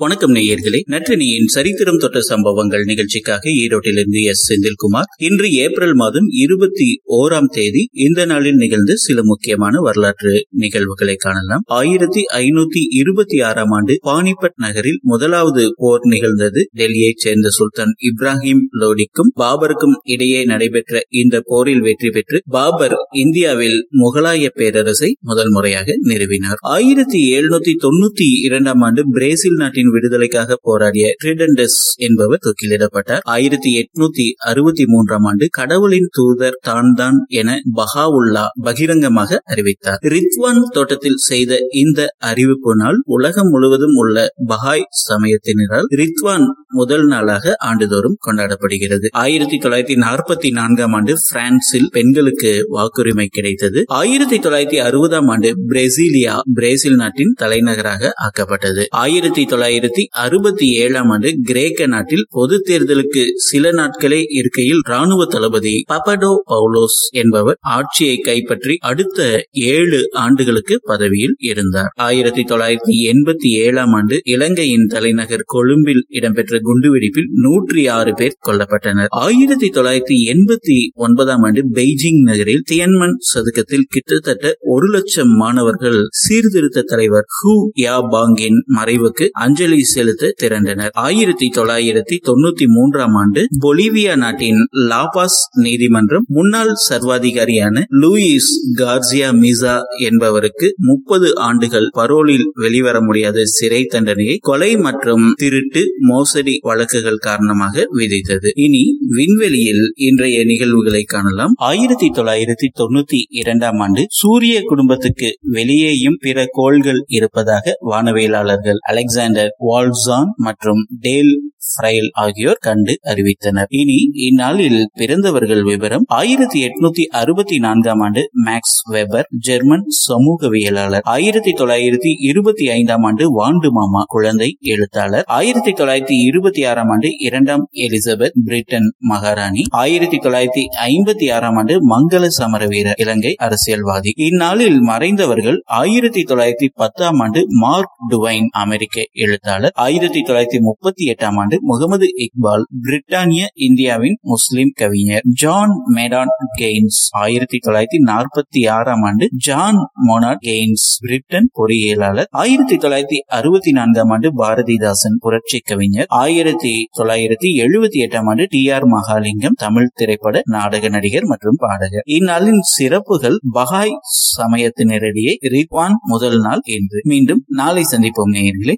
வணக்கம் நேயர்களே. நற்றினியின் சரித்திரம் தொட்ட சம்பவங்கள் நிகழ்ச்சிக்காக ஈரோட்டிலிருந்து எஸ். செந்தில்குமார். இன்று ஏப்ரல் மாதம் இருபத்தி ஓராம் தேதி இந்த நாளில் நிகழ்ந்த சில முக்கியமான வரலாற்று நிகழ்வுகளை காணலாம். ஆயிரத்தி ஐநூத்தி இருபத்தி ஆறாம் ஆண்டு பானிபட் நகரில் முதலாவது போர் நிகழ்ந்தது. டெல்லியைச் சேர்ந்த சுல்தான் இப்ராஹிம் லோடிக்கும் பாபருக்கும் இடையே நடைபெற்ற இந்த போரில் வெற்றி பெற்று பாபர் இந்தியாவில் முகலாய பேரரசை முதல் முறையாக நிறுவினார். ஆயிரத்தி எழுநூத்தி தொண்ணூத்தி இரண்டாம் ஆண்டு பிரேசில் நாட்டின் விடுதலைக்காக போராடிய ட்ரிடன்டஸ் என்பவர் தூக்கிலிடப்பட்டார். ஆயிரத்தி எட்நூத்தி அறுபத்தி மூன்றாம் ஆண்டு கடவுளின் தூதர் தான் தான் என பஹாவுல்லா பகிரங்கமாக அறிவித்தார். ரித்வான் தோட்டத்தில் செய்த இந்த அறிவிப்பு நாள் உலகம் முழுவதும் உள்ள பஹாய் சமயத்தினரால் ரித்வான் முதல் நாளாக ஆண்டுதோறும் கொண்டாடப்படுகிறது. ஆயிரத்தி தொள்ளாயிரத்தி நாற்பத்தி நான்காம் ஆண்டு பிரான்சில் பெண்களுக்கு வாக்குரிமை கிடைத்தது. ஆயிரத்தி தொள்ளாயிரத்தி அறுபதாம் ஆண்டு பிரேசிலியா பிரேசில் நாட்டின் தலைநகராக ஆக்கப்பட்டது. ஆயிரத்தி தொள்ளாயிரத்தி அறுபத்தி ஏழாம் ஆண்டு கிரேக்க நாட்டில் பொது தேர்தலுக்கு சில நாட்களே இருக்கையில் ராணுவ தளபதி பபடோ பவுலோஸ் என்பவர் ஆட்சியை கைப்பற்றி அடுத்த ஏழு ஆண்டுகளுக்கு பதவியில் இருந்தார். ஆயிரத்தி தொள்ளாயிரத்தி எண்பத்தி ஏழாம் ஆண்டு இலங்கையின் தலைநகர் கொழும்பில் இடம்பெற்ற குண்டுவெடிப்பில் நூற்றி ஆறு பேர் கொல்லப்பட்டனர். ஆயிரத்தி தொள்ளாயிரத்தி எண்பத்தி ஒன்பதாம் ஆண்டு பெய்ஜிங் நகரில் தியன்மன் சதுக்கத்தில் கிட்டத்தட்ட ஒரு லட்சம் மாணவர்கள் சீர்திருத்த தலைவர் ஹூ யா பாங்கின் மறைவுக்கு அஞ்சலி செலுத்த திரண்டனர். ஆயிரத்தி தொள்ளாயிரத்தி தொண்ணூத்தி மூன்றாம் ஆண்டு பொலிவியா நாட்டின் லாபாஸ் நீதிமன்றம் முன்னாள் சர்வாதிகாரியான லூயிஸ் கார்சியா மிசா என்பவருக்கு முப்பது ஆண்டுகள் பரோலில் வெளிவர முடியாத சிறை தண்டனையை கொலை மற்றும் திருட்டு மோசடி வழக்குகள் காரணமாக விதித்தது. இனி விண்வெளியில் இன்றைய நிகழ்வுகளை காணலாம். ஆயிரத்தி தொள்ளாயிரத்தி தொண்ணூத்தி இரண்டாம் ஆண்டு சூரிய குடும்பத்துக்கு வெளியேயும் பிற கோள்கள் இருப்பதாக வானவியலாளர்கள் அலெக்சாண்டர் வால்சான் மற்றும் டேல் ஃப்ரைல் ஆகியோர் கண்டு அறிவித்தனர். இனி இந்நாளில் பிறந்தவர்கள் விவரம் ஆயிரத்தி எட்நூத்தி அறுபத்தி நான்காம் ஆண்டு மேக்ஸ் வெபர் ஜெர்மன் சமூகவியலாளர். ஆயிரத்தி தொள்ளாயிரத்தி இருபத்தி ஐந்தாம் ஆண்டு வாண்டு மாமா குழந்தை எழுத்தாளர். ஆயிரத்தி தொள்ளாயிரத்தி இருபத்தி ஆறாம் ஆண்டு இரண்டாம் எலிசபெத் பிரிட்டன் மகாராணி. ஆயிரத்தி தொள்ளாயிரத்தி ஐம்பத்தி ஆறாம் ஆண்டு மங்கள சமர வீரர் இலங்கை அரசியல்வாதி. இந்நாளில் மறைந்தவர்கள் ஆயிரத்தி தொள்ளாயிரத்தி பத்தாம் ஆண்டு மார்க் டுவைன் அமெரிக்க எழுத்தாளர். ஆயிரத்தி தொள்ளாயிரத்தி முப்பத்தி எட்டாம் ஆண்டு முகமது இக்பால் பிரிட்டானிய இந்தியாவின் முஸ்லிம் கவிஞர் ஜான் மேடான் கெய்ன்ஸ். ஆயிரத்தி தொள்ளாயிரத்தி நாற்பத்தி ஆறாம் ஆண்டு ஜான் மொனாட் கெய்ன்ஸ் பிரிட்டன் பொறியியலாளர். ஆயிரத்தி தொள்ளாயிரத்தி அறுபத்தி நான்காம் ஆண்டு பாரதிதாசன் புரட்சி கவிஞர். ஆயிரத்தி தொள்ளாயிரத்தி எழுபத்தி எட்டாம் ஆண்டு டி ஆர் மகாலிங்கம் தமிழ் திரைப்பட நாடக நடிகர் மற்றும் பாடகர். இந்நாளின் சிறப்புகள் பகாய் சமயத்தினரிடையே ரித்வான் முதல் நாள் என்று மீண்டும் நாளை சந்திப்போம் நேயர்களே.